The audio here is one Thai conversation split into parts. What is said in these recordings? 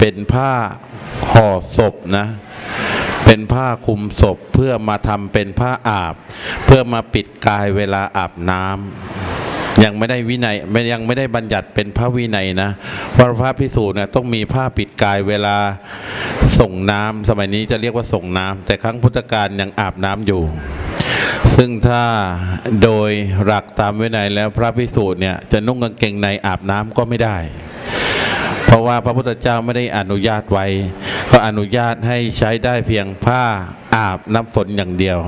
เป็นผ้าห่อศพนะ เป็นผ้าคลุมศพเพื่อมาทำเป็นผ้าอาบ เพื่อมาปิดกายเวลาอาบน้ำยังไม่ได้วินัยยังไม่ได้บัญญัติเป็นพระวินัยนะว่าพระพิสูจน์เนี่ยต้องมีผ้าปิดกายเวลาส่งน้ำสมัยนี้จะเรียกว่าส่งน้ำแต่ครั้งพุทธกาลยังอาบน้ำอยู่ซึ่งถ้าโดยหลักตามวินัยแล้วพระพิสูจน์เนี่ยจะนุ่งกางเกงในอาบน้ำก็ไม่ได้ เพราะว่าพระพุทธเจ้าไม่ได้อนุญาตไว้ ก็อนุญาตให้ใช้ได้เพียงผ้าอาบน้ำฝนอย่างเดียว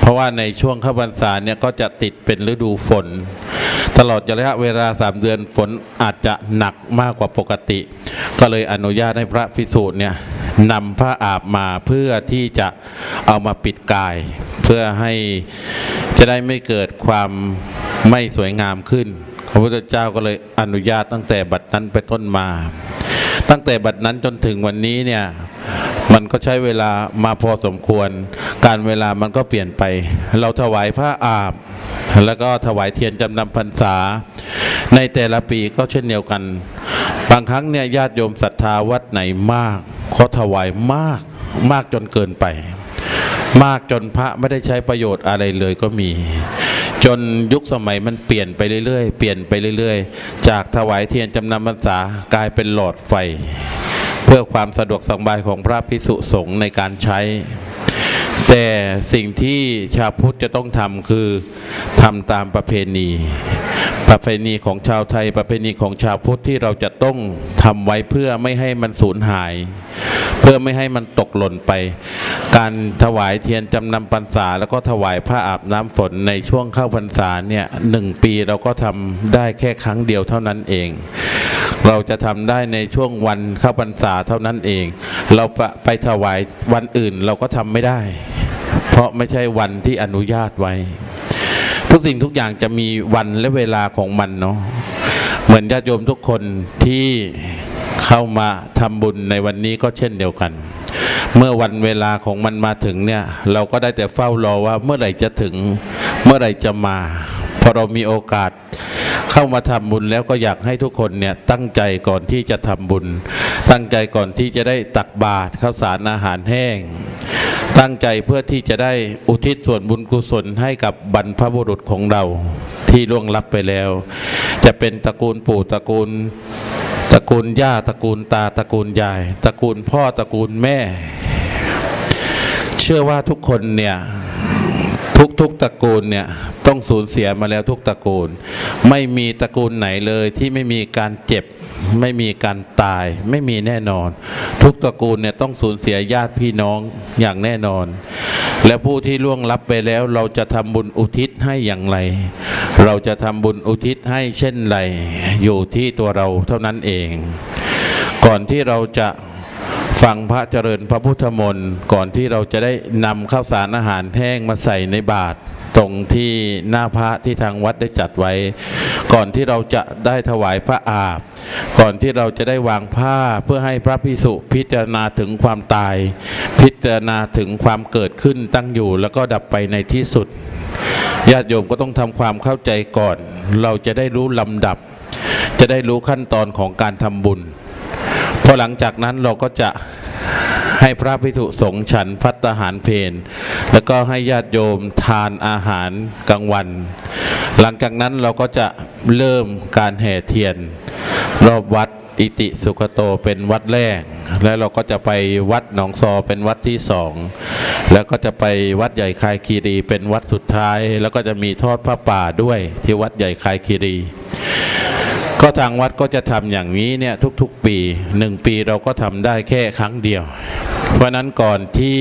เพราะว่าในช่วงข้าพรรษาเนี่ยก็จะติดเป็นฤดูฝน ตลอดระยะเวลาสามเดือนฝนอาจจะหนักมากกว่าปกติ ก็เลยอนุญาตให้พระพิสูจน์เนี่ยนำผ้าอาบมาเพื่อที่จะเอามาปิดกาย เพื่อให้จะได้ไม่เกิดความไม่สวยงามขึ้น พระพุทธเจ้าก็เลยอนุญาตตั้งแต่บัดนั้นไปต้นมา ตั้งแต่บัดนั้นจนถึงวันนี้เนี่ยมันก็ใช้เวลามาพอสมควร การเวลามันก็เปลี่ยนไป เราถวายผ้าอาบ แล้วก็ถวายเทียนจำนำพรรษา ในแต่ละปีก็เช่นเดียวกัน บางครั้งเนี่ยญาติโยมศรัทธาวัดไหนมากเขาถวายมากมากจนเกินไป มากจนพระไม่ได้ใช้ประโยชน์อะไรเลยก็มี จนยุคสมัยมันเปลี่ยนไปเรื่อยๆ เปลี่ยนไปเรื่อยๆ จากถวายเทียนจำนำพรรษากลายเป็นหลอดไฟ เพื่อความสะดวกสบายของพระพิสุสงฆ์ในการใช้ แต่สิ่งที่ชาวพุทธจะต้องทำคือทำตามประเพณี ประเพณีของชาวไทย ประเพณีของชาวพุทธที่เราจะต้องทำไว้เพื่อไม่ให้มันสูญหาย เพื่อไม่ให้มันตกหล่นไป การถวายเทียนจำนำพรรษา แล้วก็ถวายผ้าอาบน้ำฝนในช่วงเข้าพรรษาเนี่ยหนึ่งปีเราก็ทำได้แค่ครั้งเดียวเท่านั้นเอง เราจะทำได้ในช่วงวันเข้าพรรษาเท่านั้นเอง เราไปถวายวันอื่นเราก็ทำไม่ได้ เพราะไม่ใช่วันที่อนุญาตไว้ ทุกสิ่งทุกอย่างจะมีวันและเวลาของมันเนาะเหมือนญาติโยมทุกคนที่เข้ามาทำบุญในวันนี้ก็เช่นเดียวกัน เมื่อวันเวลาของมันมาถึงเนี่ย เราก็ได้แต่เฝ้ารอว่าเมื่อไหร่จะถึง เมื่อไหร่จะมา อเรามีโอกาสเข้ามาทำบุญแล้วก็อยากให้ทุกคนเนี่ยตั้งใจก่อนที่จะทำบุญ ตั้งใจก่อนที่จะได้ตักบาตรข้าวสารอาหารแห้ง ตั้งใจเพื่อที่จะได้อุทิศส่วนบุญกุศลให้กับบรรพบุรุษของเราที่ล่วงลับไปแล้ว จะเป็นตระกูลปู่ตระกูลตระกูลย่าตระกูลตาตระกูลยายตระกูลพ่อตระกูลแม่ เชื่อว่าทุกคนเนี่ย ทุกๆตระกูลเนี่ยต้องสูญเสียมาแล้วทุกตระกูล ไม่มีตระกูลไหนเลยที่ไม่มีการเจ็บ ไม่มีการตาย ไม่มีแน่นอน ทุกตระกูลเนี่ยต้องสูญเสียญาติพี่น้องอย่างแน่นอน และผู้ที่ล่วงลับไปแล้วเราจะทำบุญอุทิศให้อย่างไร เราจะทำบุญอุทิศให้เช่นไร อยู่ที่ตัวเราเท่านั้นเอง ก่อนที่เราจะ ฟังพระเจริญพระพุทธมนต์ก่อนที่เราจะได้นำข้าวสารอาหารแห้งมาใส่ในบาตรตรงที่หน้าพระที่ทางวัดได้จัดไว้ ก่อนที่เราจะได้ถวายพระอาบ ก่อนที่เราจะได้วางผ้าเพื่อให้พระพิสุพิจารณาถึงความตาย พิจารณาถึงความเกิดขึ้นตั้งอยู่แล้วก็ดับไปในที่สุดญาติโยมก็ต้องทำความเข้าใจก่อน เราจะได้รู้ลำดับ จะได้รู้ขั้นตอนของการทำบุญ พอหลังจากนั้นเราก็จะให้พระภิกษุสงฆ์ฉันพัตหารเพนแล้วก็ให้ญาติโยมทานอาหารกลางวัน หลังจากนั้นเราก็จะเริ่มการแห่เทียน รอบวัดอิติสุขโตเป็นวัดแรก แล้วเราก็จะไปวัดหนองซอเป็นวัดที่สองแล้วก็จะไปวัดใหญ่คายคีรีเป็นวัดสุดท้าย แล้วก็จะมีทอดพระป่าด้วยที่วัดใหญ่คายคีรี ก็ทางวัดก็จะทำอย่างนี้เนี่ยทุกๆปีหนึ่งปีเราก็ทำได้แค่ครั้งเดียว เพราะนั้นก่อนที่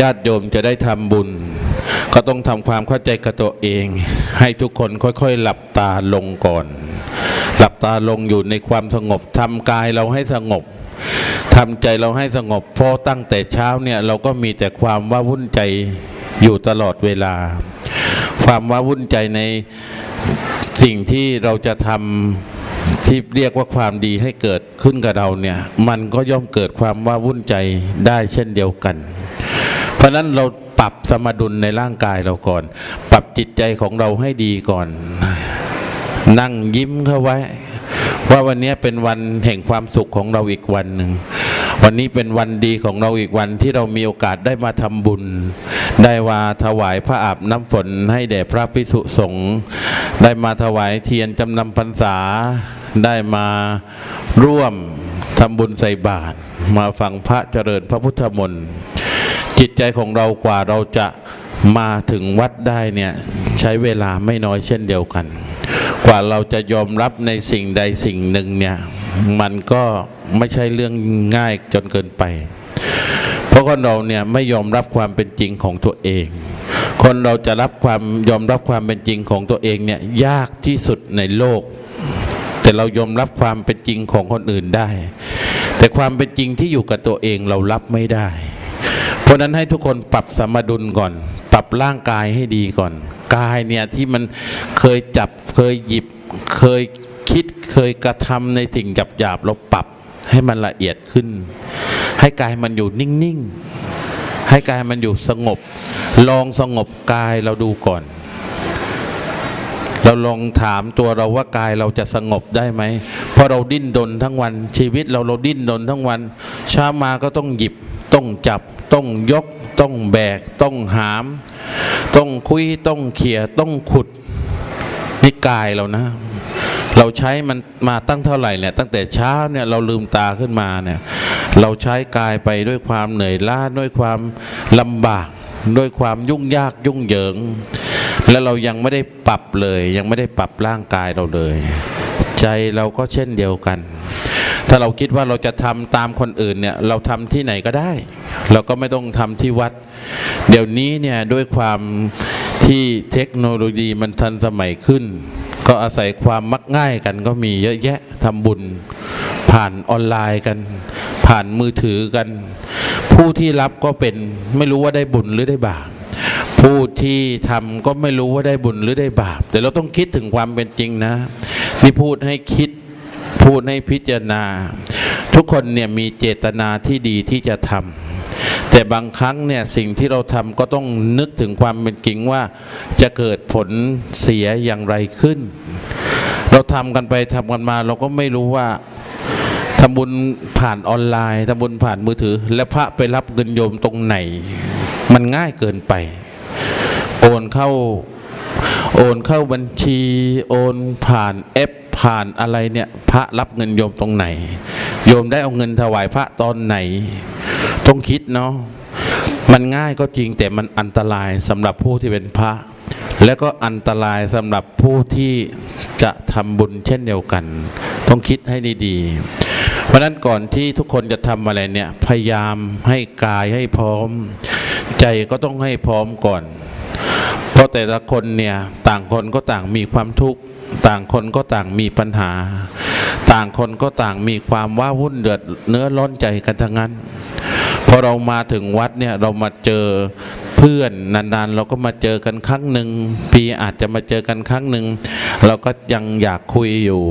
ญาติโยมจะได้ทำบุญ ก็ต้องทำความเข้าใจกับตัวเอง ให้ทุกคนค่อยๆ หลับตาลงก่อน หลับตาลงอยู่ในความสงบทำกายเราให้สงบทำใจเราให้สงบเพราะตั้งแต่เช้าเนี่ยเราก็มีแต่ความว่าวุ่นใจอยู่ตลอดเวลา ความว่าวุ่นใจใน สิ่งที่เราจะทำที่เรียกว่าความดีให้เกิดขึ้นกับเราเนี่ย มันก็ย่อมเกิดความว่าวุ่นใจได้เช่นเดียวกัน เพราะนั้นเราปรับสมดุลในร่างกายเราก่อน ปรับจิตใจของเราให้ดีก่อน นั่งยิ้มเข้าไว้ ว่าวันนี้เป็นวันแห่งความสุขของเราอีกวันหนึ่ง วันนี้เป็นวันดีของเราอีกวันที่เรามีโอกาสได้มาทำบุญ ได้ว่าถวายพระอาบน้ำฝนให้แด่พระพิสุสงฆ์ได้มาถวายเทียนจำนำพรรษา ได้มาร่วมทำบุญใส่บาตรมาฟังพระเจริญพระพุทธมนต์จิตใจของเรากว่าเราจะมาถึงวัดได้เนี่ยใช้เวลาไม่น้อยเช่นเดียวกัน กว่าเราจะยอมรับในสิ่งใดสิ่งหนึ่งเนี่ย มันก็ไม่ใช่เรื่องง่ายจนเกินไป เพราะคนเราเนี่ยไม่ยอมรับความเป็นจริงของตัวเอง คนเราจะรับความยอมรับความเป็นจริงของตัวเองเนี่ยยากที่สุดในโลก แต่เรายอมรับความเป็นจริงของคนอื่นได้ แต่ความเป็นจริงที่อยู่กับตัวเองเรารับไม่ได้ เพราะนั้นให้ทุกคนปรับสมดุลก่อน ปรับร่างกายให้ดีก่อน กายเนี่ยที่มันเคยจับเคยหยิบเคย คิดเคยกระทำในสิ่งหยาบหยาบๆเราปรับให้มันละเอียดขึ้น ให้กายมันอยู่นิ่งๆ ให้กายมันอยู่สงบ ลองสงบกายเราดูก่อน เราลองถามตัวเราว่ากายเราจะสงบได้ไหมเพราะเราดิ้นดนทั้งวัน ชีวิตเราเราดิ้นดนทั้งวันเช้ามาก็ต้องหยิบ ต้องจับ ต้องยก ต้องแบก ต้องหาม ต้องคุยต้องเขี่ยต้องขุดนี่กายเรานะ เราใช้มันมาตั้งเท่าไหร่เนี่ยตั้งแต่เช้าเนี่ยเราลืมตาขึ้นมาเนี่ยเราใช้กายไปด้วยความเหนื่อยล้าด้วยความลำบากด้วยความยุ่งยากยุ่งเหยิง แล้วเรายังไม่ได้ปรับเลย ยังไม่ได้ปรับร่างกายเราเลย ใจเราก็เช่นเดียวกัน ถ้าเราคิดว่าเราจะทำตามคนอื่นเนี่ยเราทำที่ไหนก็ได้ เราก็ไม่ต้องทำที่วัด เดี๋ยวนี้เนี่ยด้วยความที่เทคโนโลยีมันทันสมัยขึ้น ก็อาศัยความมักง่ายกันก็มีเยอะแยะทำบุญ ผ่านออนไลน์กัน ผ่านมือถือกัน ผู้ที่รับก็เป็นไม่รู้ว่าได้บุญหรือได้บาปผู้ที่ทำก็ไม่รู้ว่าได้บุญหรือได้บาป แต่เราต้องคิดถึงความเป็นจริงนะนี่พูดให้คิดพูดให้พิจารณา ทุกคนเนี่ยมีเจตนาที่ดีที่จะทำ แต่บางครั้งเนี่ยสิ่งที่เราทำก็ต้องนึกถึงความเป็นจริงว่าจะเกิดผลเสียอย่างไรขึ้น เราทำกันไปทำกันมาเราก็ไม่รู้ว่าทำบุญผ่านออนไลน์ทำบุญผ่านมือถือ แล้วพระไปรับเงินโยมตรงไหน มันง่ายเกินไป โอนเข้าโอนเข้าบัญชี โอนผ่านแอปผ่านอะไรเนี่ยพระรับเงินโยมตรงไหน โยมได้เอาเงินถวายพระตอนไหน ต้องคิดเนาะมันง่ายก็จริงแต่มันอันตรายสำหรับผู้ที่เป็นพระ และก็อันตรายสำหรับผู้ที่จะทำบุญเช่นเดียวกัน ต้องคิดให้ดีๆเพราะฉะนั้นก่อนที่ทุกคนจะทำอะไรเนี่ยพยายามให้กายให้พร้อม ใจก็ต้องให้พร้อมก่อน เพราะแต่ละคนเนี่ยต่างคนก็ต่างมีความทุกข์ต่างคนก็ต่างมีปัญหา ต่างคนก็ต่างมีความว้าวุ่นเดือดเนื้อร้อนใจกันทั้งนั้น พอเรามาถึงวัดเนี่ยเรามาเจอเพื่อนนานๆ เราก็มาเจอกันครั้งหนึ่งปีอาจจะมาเจอกันครั้งหนึ่งเราก็ยังอยากคุยอยู่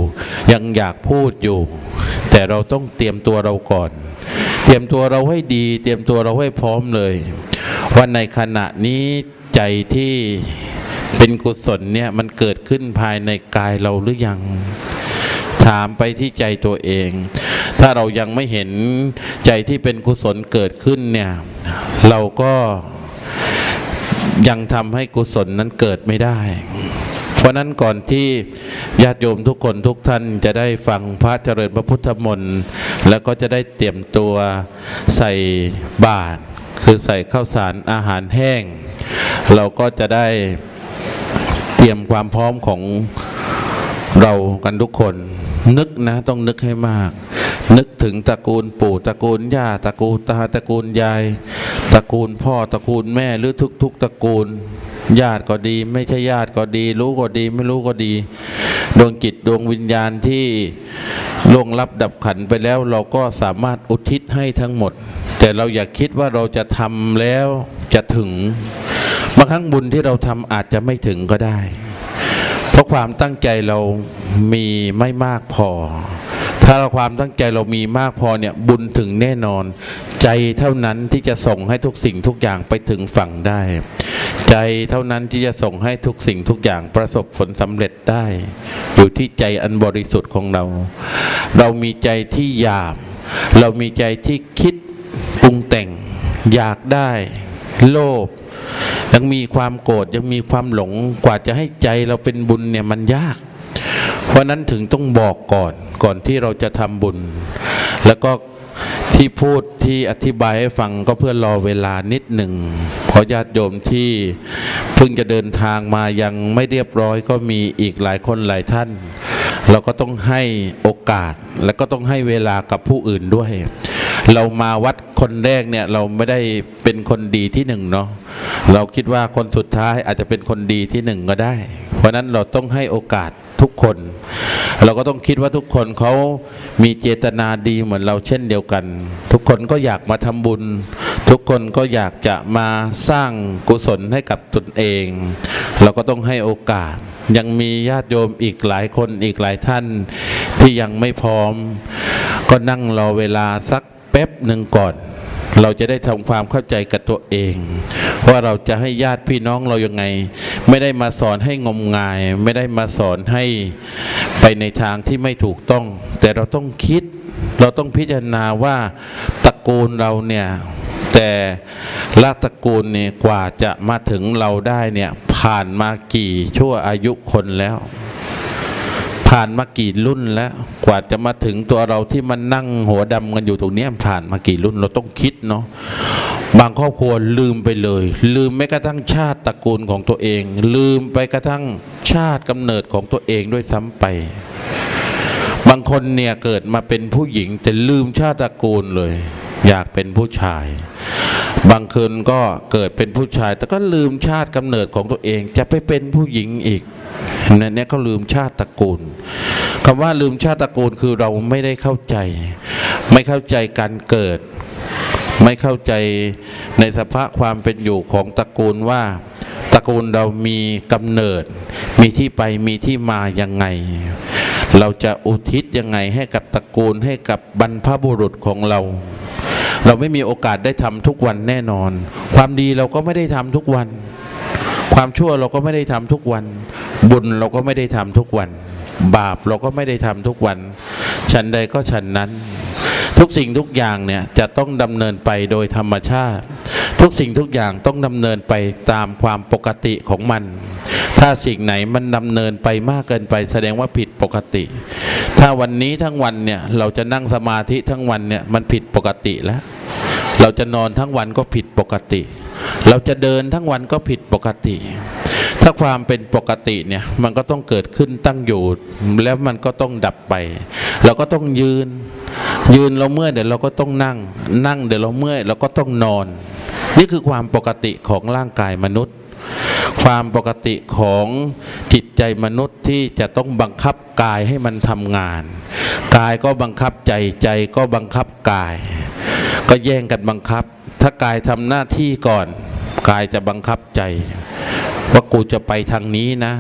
ยังอยากพูดอยู่ แต่เราต้องเตรียมตัวเราก่อน เตรียมตัวเราให้ดี เตรียมตัวเราให้พร้อมเลยว่าในขณะนี้ใจที่เป็นกุศลเนี่ยมันเกิดขึ้นภายในกายเราหรือยัง ถามไปที่ใจตัวเอง ถ้าเรายังไม่เห็นใจที่เป็นกุศลเกิดขึ้นเนี่ย เราก็ยังทำให้กุศลนั้นเกิดไม่ได้ เพราะนั้นก่อนที่ญาติโยมทุกคนทุกท่านจะได้ฟังพระเจริญพระพุทธมนต์แล้วก็จะได้เตรียมตัวใส่บาตรคือใส่ข้าวสารอาหารแห้ง เราก็จะได้เตรียมความพร้อมของเรากันทุกคน นึกนะต้องนึกให้มาก นึกถึงตระกูลปู่ตระกูลย่าตระกูลตาตระกูลยาย ตระกูลพ่อตระกูลแม่หรือทุก ๆ ตระกูล ญาติก็ดี ไม่ใช่ญาติก็ดี รู้ก็ดีไม่รู้ก็ดี ดวงจิตดวงวิญญาณที่ล่วงลับดับขันไปแล้ว เราก็สามารถอุทิศให้ทั้งหมด แต่เราอย่าคิดว่าเราจะทำแล้วจะถึงบางครั้งบุญที่เราทำอาจจะไม่ถึงก็ได้ เพราะความตั้งใจเรามีไม่มากพอ ถ้าเราความตั้งใจเรามีมากพอเนี่ยบุญถึงแน่นอน ใจเท่านั้นที่จะส่งให้ทุกสิ่งทุกอย่างไปถึงฝั่งได้ ใจเท่านั้นที่จะส่งให้ทุกสิ่งทุกอย่างประสบผลสำเร็จได้ อยู่ที่ใจอันบริสุทธิ์ของเรา เรามีใจที่หยาบ เรามีใจที่คิดปรุงแต่ง อยากได้ โลภยังมีความโกรธยังมีความหลงกว่าจะให้ใจเราเป็นบุญเนี่ยมันยาก เพราะนั้นถึงต้องบอกก่อนก่อนที่เราจะทำบุญ แล้วก็ที่พูดที่อธิบายให้ฟังก็เพื่อรอเวลานิดหนึ่งเพราะญาติโยมที่เพิ่งจะเดินทางมายังไม่เรียบร้อยก็มีอีกหลายคนหลายท่าน เราก็ต้องให้โอกาส และก็ต้องให้เวลากับผู้อื่นด้วย เรามาวัดคนแรกเนี่ยเราไม่ได้เป็นคนดีที่หนึ่งเนาะเราคิดว่าคนสุดท้ายอาจจะเป็นคนดีที่หนึ่งก็ได้ เพราะนั้นเราต้องให้โอกาส ทุกคน เราก็ต้องคิดว่าทุกคนเขามีเจตนาดีเหมือนเราเช่นเดียวกัน ทุกคนก็อยากมาทำบุญ ทุกคนก็อยากจะมาสร้างกุศลให้กับตนเอง เราก็ต้องให้โอกาสยังมีญาติโยมอีกหลายคนอีกหลายท่านที่ยังไม่พร้อม ก็นั่งรอเวลาสักแป๊บหนึ่งก่อน เราจะได้ทำความเข้าใจกับตัวเอง ว่าเราจะให้ญาติพี่น้องเรายังไง ไม่ได้มาสอนให้งมงาย ไม่ได้มาสอนให้ไปในทางที่ไม่ถูกต้อง แต่เราต้องคิด เราต้องพิจารณาว่าตระกูลเราเนี่ยแต่ละตระกูลเนี่ยกว่าจะมาถึงเราได้เนี่ยผ่านมากี่ชั่วอายุคนแล้ว ผ่านมากี่รุ่นแล้วกว่าจะมาถึงตัวเราที่มันนั่งหัวดำกันอยู่ตรงนี้ผ่านมากี่รุ่นเราต้องคิดเนาะบางครอบครัวลืมไปเลย ลืมแม้กระทั่งชาติตระกูลของตัวเอง ลืมไปกระทั่งชาติกำเนิดของตัวเองด้วยซ้ำไป บางคนเนี่ยเกิดมาเป็นผู้หญิง แต่ลืมชาติตระกูลเลย อยากเป็นผู้ชาย บางคนก็เกิดเป็นผู้ชาย แต่ก็ลืมชาติกำเนิดของตัวเอง จะไปเป็นผู้หญิงอีก นั่นนี่ยเขาลืมชาติตระกูลคำว่าลืมชาติตระกูลคือเราไม่ได้เข้าใจ ไม่เข้าใจการเกิด ไม่เข้าใจในสภาพความเป็นอยู่ของตระกูลว่าตระกูลเรามีกำเนิด มีที่ไปมีที่มายังไง เราจะอุทิศยังไงให้กับตระกูลให้กับบรรพบุรุษของเรา เราไม่มีโอกาสได้ทำทุกวันแน่นอน ความดีเราก็ไม่ได้ทำทุกวัน ความชั่วเราก็ไม่ได้ทำทุกวัน บุญเราก็ไม่ได้ทำทุกวัน บาปเราก็ไม่ได้ทำทุกวัน ฉันใดก็ฉันนั้น ทุกสิ่งทุกอย่างเนี่ยจะต้องดำเนินไปโดยธรรมชาติ ทุกสิ่งทุกอย่างต้องดำเนินไปตามความปกติของมัน ถ้าสิ่งไหนมันดำเนินไปมากเกินไปแสดงว่าผิดปกติ ถ้าวันนี้ทั้งวันเนี่ยเราจะนั่งสมาธิทั้งวันเนี่ยมันผิดปกติแล้ว เราจะนอนทั้งวันก็ผิดปกติ เราจะเดินทั้งวันก็ผิดปกติ ถ้าความเป็นปกติเนี่ยมันก็ต้องเกิดขึ้นตั้งอยู่แล้วมันก็ต้องดับไป เราก็ต้องยืน ยืนเราเมื่อยเดี๋ยวเราก็ต้องนั่ง นั่งเดี๋ยวเราเมื่อยเราก็ต้องนอน นี่คือความปกติของร่างกายมนุษย์ ความปกติของจิตใจมนุษย์ที่จะต้องบังคับกายให้มันทำงาน กายก็บังคับใจใจก็บังคับกาย ก็แย่งกันบังคับ ถ้ากายทำหน้าที่ก่อน กายจะบังคับใจ ว่ากูจะไปทางนี้นะ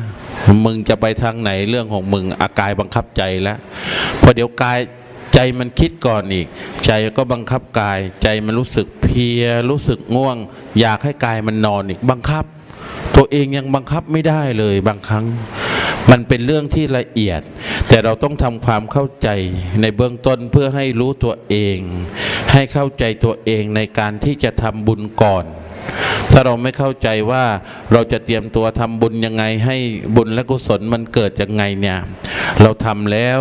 มึงจะไปทางไหนเรื่องของมึงอากายบังคับใจแล้วพอเดี๋ยวกายใจมันคิดก่อนอีก ใจก็บังคับกาย ใจมันรู้สึกเพลียรู้สึกง่วง อยากให้กายมันนอนอีกบังคับ ตัวเองยังบังคับไม่ได้เลยบางครั้ง มันเป็นเรื่องที่ละเอียด แต่เราต้องทำความเข้าใจในเบื้องต้นเพื่อให้รู้ตัวเอง ให้เข้าใจตัวเองในการที่จะทำบุญก่อน ถ้าเราไม่เข้าใจว่าเราจะเตรียมตัวทำบุญยังไงให้บุญและกุศลมันเกิดยังไงเนี่ย เราทำแล้ว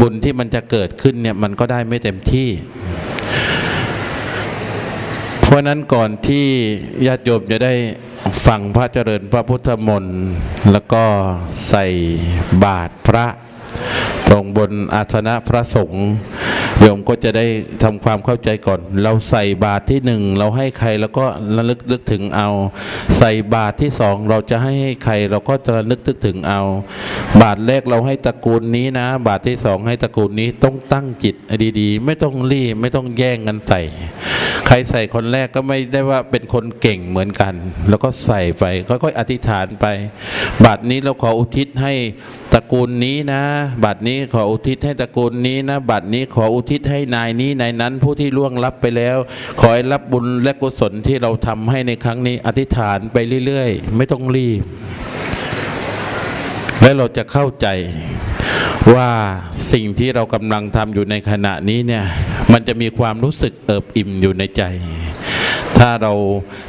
บุญที่มันจะเกิดขึ้นเนี่ยมันก็ได้ไม่เต็มที่ เพราะนั้นก่อนที่ญาติโยมจะได้ฟังพระเจริญพระพุทธมนต์แล้วก็ใส่บาตรพระ ตรงบนอาสนะพระสงฆ์โยมก็จะได้ทำความเข้าใจก่อน เราใส่บาตรที่หนึ่งเราให้ใครแล้วก็ระลึกนึกถึงเอา ใส่บาตรที่สองเราจะให้ใครเราก็จะระลึกนึกถึงเอา บาตรแรกเราให้ตระกูลนี้นะ บาตรที่สองให้ตระกูลนี้ต้องตั้งจิตดีๆ ไม่ต้องรีบไม่ต้องแย่งกันใส่ ใครใส่คนแรกก็ไม่ได้ว่าเป็นคนเก่งเหมือนกัน แล้วก็ใส่ไปค่อยๆอธิษฐานไปบัดนี้เราขออุทิศให้ตระกูลนี้นะบัดนี้ขออุทิศให้ตระกูลนี้นะบัดนี้ขออุทิศให้นายนี้นายนั้นผู้ที่ล่วงลับไปแล้ว ขอให้รับบุญและกุศลที่เราทำให้ในครั้งนี้ อธิษฐานไปเรื่อยๆ ไม่ต้องรีบ และเราจะเข้าใจว่าสิ่งที่เรากำลังทำอยู่ในขณะนี้เนี่ย มันจะมีความรู้สึกเอิบอิ่มอยู่ในใจ ถ้าเรา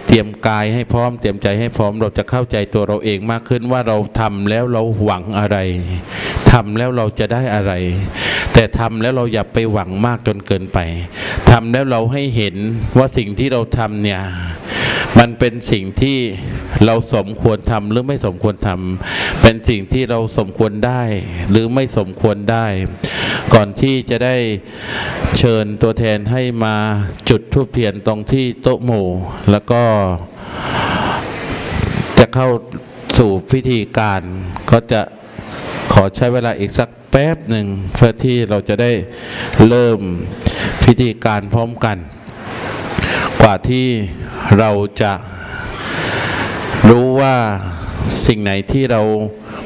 เตรียมกายให้พร้อม เตรียมใจให้พร้อมเราจะเข้าใจตัวเราเองมากขึ้นว่าเราทำแล้วเราหวังอะไรทำแล้วเราจะได้อะไร แต่ทำแล้วเราอย่าไปหวังมากจนเกินไปทำแล้วเราให้เห็นว่าสิ่งที่เราทำเนี่ยมันเป็นสิ่งที่ เราสมควรทำหรือไม่สมควรทำเป็นสิ่งที่เราสมควรได้ หรือไม่สมควรได้ ก่อนที่จะได้เชิญตัวแทนให้มาจุดทูปเทียนตรงที่โต๊ะหมู่ แล้วก็จะเข้าสู่พิธีการก็จะขอใช้เวลาอีกสักแป๊บหนึ่งเพื่อที่เราจะได้เริ่มพิธีการพร้อมกัน กว่าที่เราจะ รู้ว่าสิ่งไหนที่เรา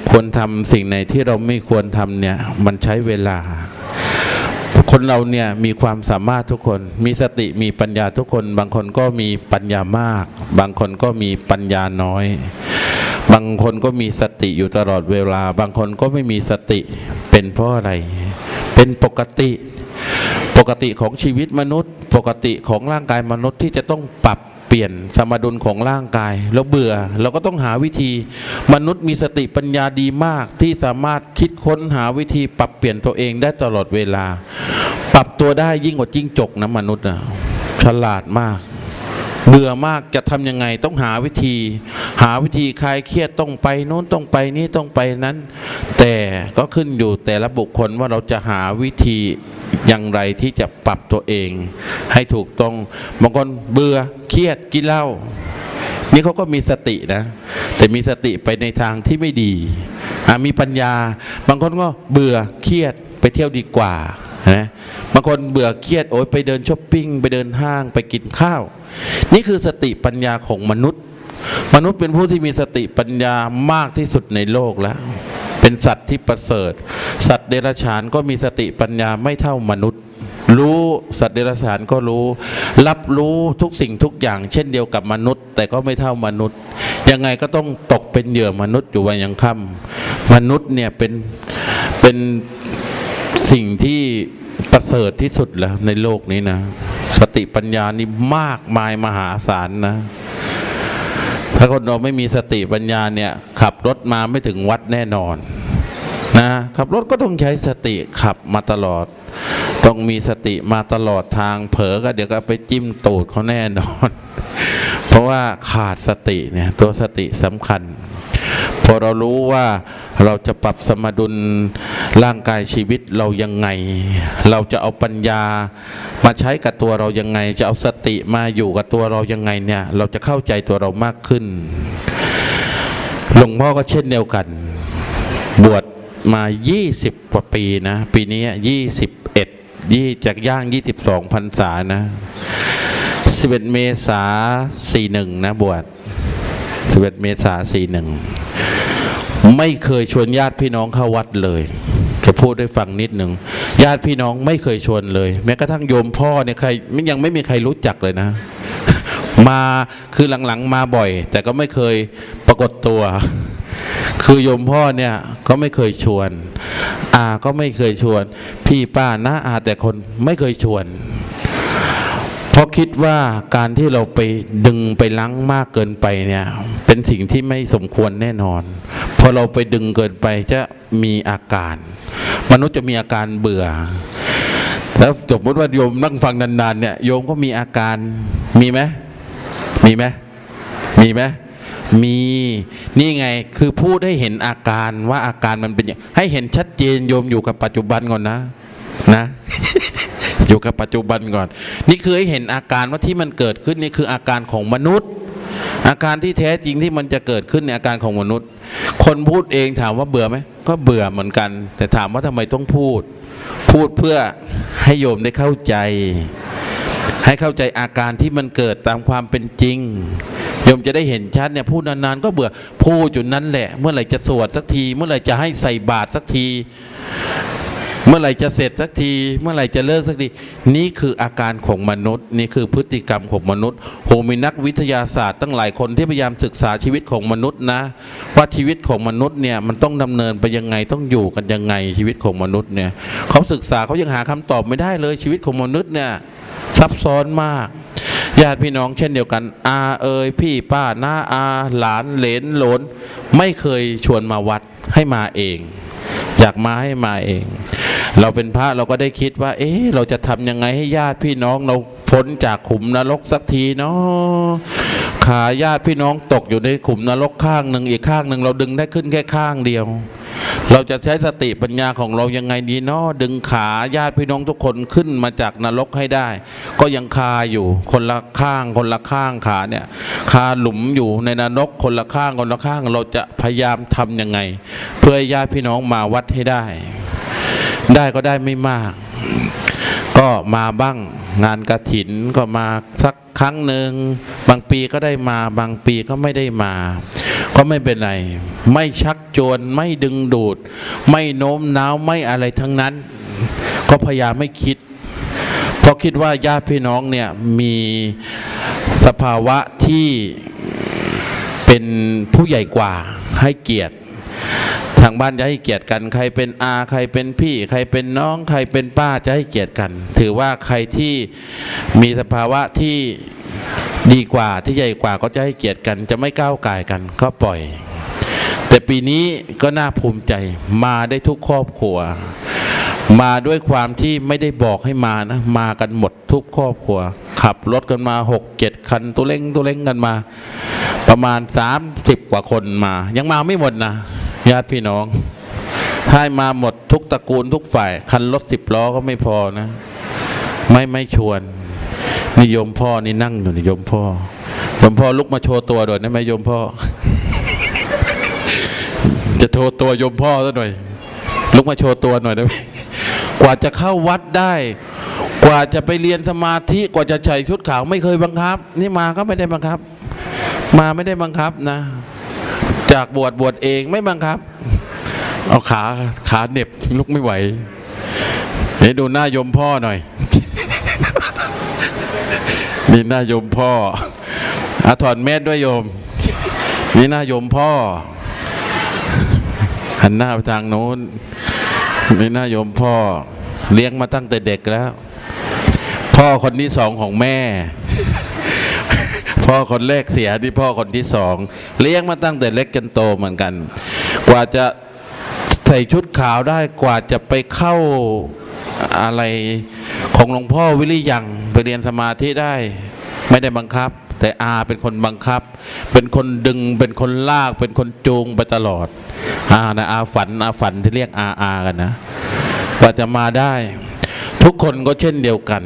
ควรทำสิ่งไหนที่เราไม่ควรทำเนี่ยมันใช้เวลา คนเราเนี่ยมีความสามารถทุกคน มีสติมีปัญญาทุกคน บางคนก็มีปัญญามาก บางคนก็มีปัญญาน้อย บางคนก็มีสติอยู่ตลอดเวลา บางคนก็ไม่มีสติเป็นเพราะอะไร เป็นปกติ ปกติของชีวิตมนุษย์ ปกติของร่างกายมนุษย์ที่จะต้องปรับ เปลี่ยนสมดุลของร่างกาย แล้วเบื่อเราก็ต้องหาวิธี มนุษย์มีสติปัญญาดีมากที่สามารถคิดค้นหาวิธีปรับเปลี่ยนตัวเองได้ตลอดเวลา ปรับตัวได้ยิ่งกว่าจิ้งจกนะมนุษย์นะฉลาดมาก เบื่อมากจะทำยังไงต้องหาวิธี หาวิธีคลายเครียดต้องไปโน้นต้องไปนี้ต้องไปนั้น แต่ก็ขึ้นอยู่แต่ละบุคคลว่าเราจะหาวิธี อย่างไรที่จะปรับตัวเอง ให้ถูกต้องบางคนเบื่อเครียดกินเหล้านี่เขาก็มีสตินะ แต่มีสติไปในทางที่ไม่ดีมีปัญญา บางคนก็เบื่อเครียดไปเที่ยวดีกว่านะบางคนเบื่อเครียดโอ้ยไปเดินช้อปปิ้งไปเดินห้างไปกินข้าว นี่คือสติปัญญาของมนุษย์ มนุษย์เป็นผู้ที่มีสติปัญญามากที่สุดในโลกแล้ว เป็นสัตว์ที่ประเสริฐ สัตว์เดรัจฉานก็มีสติปัญญาไม่เท่ามนุษย์ รู้สัตว์เดรัจฉานก็รู้ รับรู้ทุกสิ่งทุกอย่าง เช่นเดียวกับมนุษย์ แต่ก็ไม่เท่ามนุษย์ ยังไงก็ต้องตกเป็นเหยื่อมนุษย์อยู่วันยังค่ำมนุษย์เนี่ยเป็นเป็นสิ่งที่ประเสริฐที่สุดแล้วในโลกนี้นะ สติปัญญานี่มากมายมหาศาลนะ ถ้าคนเราไม่มีสติปัญญาเนี่ยขับรถมาไม่ถึงวัดแน่นอนนะขับรถก็ต้องใช้สติขับมาตลอด ต้องมีสติมาตลอดทางเผลอก็เดี๋ยวก็ไปจิ้มตูดเขาแน่นอน เพราะว่าขาดสติเนี่ยตัวสติสำคัญ อเรารู้ว่าเราจะปรับสมดุลร่างกายชีวิตเรายังไง เราจะเอาปัญญามาใช้กับตัวเรายังไง จะเอาสติมาอยู่กับตัวเรายังไงเนี่ย เราจะเข้าใจตัวเรามากขึ้น หลวงพ่อก็เช่นเดียวกัน บวชมา 20 กว่าปีนะ ปีนี้ 21ยี่จากย่าง 22พรรษานะ 11 เมษา41นะบวช11 เมษา41 ไม่เคยชวนญาติพี่น้องเข้าวัดเลย จะพูดให้ฟังนิดหนึ่งญาติพี่น้องไม่เคยชวนเลย แม้กระทั่งโยมพ่อเนี่ยใครยังไม่มีใครรู้จักเลยนะ มาคือหลังๆมาบ่อย แต่ก็ไม่เคยปรากฏตัว คือโยมพ่อเนี่ยก็ไม่เคยชวนอาก็ไม่เคยชวน พี่ป้าน้าอาแต่คนไม่เคยชวน ราะคิดว่าการที่เราไปดึงไปลังมากเกินไปเนี่ย เป็นสิ่งที่ไม่สมควรแน่นอน พอเราไปดึงเกินไปจะมีอาการ มนุษย์จะมีอาการเบื่อ แล้วสมมติว่าโยมนั่งฟังนานๆเนี่ยโยมก็มีอาการมีไหมมีไหมมีไหมมีนี่ไงคือพูดให้เห็นอาการว่าอาการมันเป็นอย่างให้เห็นชัดเจนโยมอยู่กับปัจจุบันก่อนนะ นะ อยู่กับปัจจุบันก่อน นี่คือให้เห็นอาการว่าที่มันเกิดขึ้นนี่คืออาการของมนุษย์ อาการที่แท้จริงที่มันจะเกิดขึ้นในอาการของมนุษย์ คนพูดเองถามว่าเบื่อไหมก็เบื่อเหมือนกัน แต่ถามว่าทำไมต้องพูด พูดเพื่อให้โยมได้เข้าใจ ให้เข้าใจอาการที่มันเกิดตามความเป็นจริงโยมจะได้เห็นชัดเนี่ยพูดนานๆก็เบื่อพูดอยู่นั้นแหละ เมื่อไหร่จะสวดสักที เมื่อไหร่จะให้ใส่บาตรสักที เมื่อไหร่จะเสร็จสักที เมื่อไหร่จะเลิกสักที นี่คืออาการของมนุษย์ นี่คือพฤติกรรมของมนุษย์โหมีนักวิทยาศาสตร์ตั้งหลายคนที่พยายามศึกษาชีวิตของมนุษย์นะ ว่าชีวิตของมนุษย์เนี่ยมันต้องดำเนินไปยังไงต้องอยู่กันยังไงชีวิตของมนุษย์เนี่ยเขาศึกษาเขายังหาคำตอบไม่ได้เลยชีวิตของมนุษย์เนี่ยซับซ้อนมากญาติพี่น้องเช่นเดียวกัน อาเอยพี่ป้าน้าอาหลานเหลนหลน ไม่เคยชวนมาวัดให้มาเอง อยากมาให้มาเอง เราเป็นพระเราก็ได้คิดว่า เอ๊ะเราจะทำยังไงให้ญาติพี่น้องเราพ้นจากขุมนรกสักทีเนาะขาญาติพี่น้องตกอยู่ในขุมนรกข้างหนึ่งอีกข้างหนึ่งเราดึงได้ขึ้นแค่ข้างเดียว เราจะใช้สติปัญญาของเรายังไงดีเนาะดึงขาญาติพี่น้องทุกคนขึ้นมาจากนรกให้ได้ ก็ยังคาอยู่คนละข้างคนละข้างขาเนี่ยคาหลุมอยู่ในนรกคนละข้างคนละข้างเราจะพยายามทำยังไง เพื่อให้ญาติพี่น้องมาวัดให้ได้ ได้ก็ได้ไม่มาก ก็มาบ้างงานกระถินก็มาสักครั้งหนึ่งบางปีก็ได้มาบางปีก็ไม่ได้มา ก็ไม่เป็นไร ไม่ชักชวนไม่ดึงดูด ไม่โน้มน้าวไม่อะไรทั้งนั้น ก็พยายามไม่คิด เพราะคิดว่าญาติพี่น้องเนี่ยมีสภาวะที่เป็นผู้ใหญ่กว่าให้เกียรติ ทางบ้านจะให้เกียรติกัน ใครเป็นอาใครเป็นพี่ ใครเป็นน้อง ใครเป็นป้าจะให้เกียรติกัน ถือว่าใครที่มีสภาวะที่ดีกว่าที่ใหญ่กว่าก็จะให้เกียรติกัน จะไม่ก้าวไก่ายกันก็ปล่อย แต่ปีนี้ก็น่าภูมิใจมาได้ทุกครอบครัว มาด้วยความที่ไม่ได้บอกให้มานะ มากันหมดทุกครอบครัว ขับรถกันมาหกเจ็ดคันตัวเล้งตัวเล้งกันมา ประมาณสามสิบกว่าคนมา ยังมาไม่หมดนะ ญาติพี่น้อง ให้มาหมดทุกตระกูลทุกฝ่าย คันรถสิบล้อก็ไม่พอนะ ไม่ไม่ชวนนิยมพ่อนี่นั่งอยู่นิยมพ่อยมพ่อลุกมาโชว์ตัวหน่อยได้ไหมยมพ่อ จะโชว์ตัวยมพ่อซะหน่อย ลุกมาโชว์ตัวหน่อยได้ไหมกว่าจะเข้าวัดได้ กว่าจะไปเรียนสมาธิกว่าจะใส่ชุดขาวไม่เคยบังคับ นี่มาก็ไม่ได้บังคับ มาไม่ได้บังคับนะ จากบวชบวชเองไม่บังคับ เอาขาขาเหน็บลุกไม่ไหวเดี๋ยวดูหน้ายมพ่อหน่อย นี่หน้ายมพ่ออาถอนเม็ดด้วยโยม นี่หน้ายมพ่อ หันหน้าไปทางโน้นนี่หน้ายมพ่อ เลี้ยงมาตั้งแต่เด็กแล้ว พ่อคนที่สองของแม่ พ่อคนแรกเสียที่พ่อคนที่สอง เลี้ยงมาตั้งแต่เล็กจนโตเหมือนกัน กว่าจะใส่ชุดขาวได้กว่าจะไปเข้าอะไรของหลวงพ่อวิริยังไปเรียนสมาธิได้ ไม่ได้บังคับ แต่อาเป็นคนบังคับ เป็นคนดึงเป็นคนลาก เป็นคนจูงไปตลอดอานะอาฝันอาฝันที่เรียกอาอากันนะกว่าจะมาได้ ทุกคนก็เช่นเดียวกัน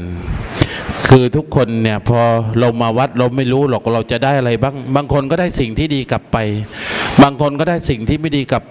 คือทุกคนเนี่ยพอเรามาวัดเราไม่รู้หรอกเราจะได้อะไรบ้าง บางคนก็ได้สิ่งที่ดีกลับไป บางคนก็ได้สิ่งที่ไม่ดีกลับ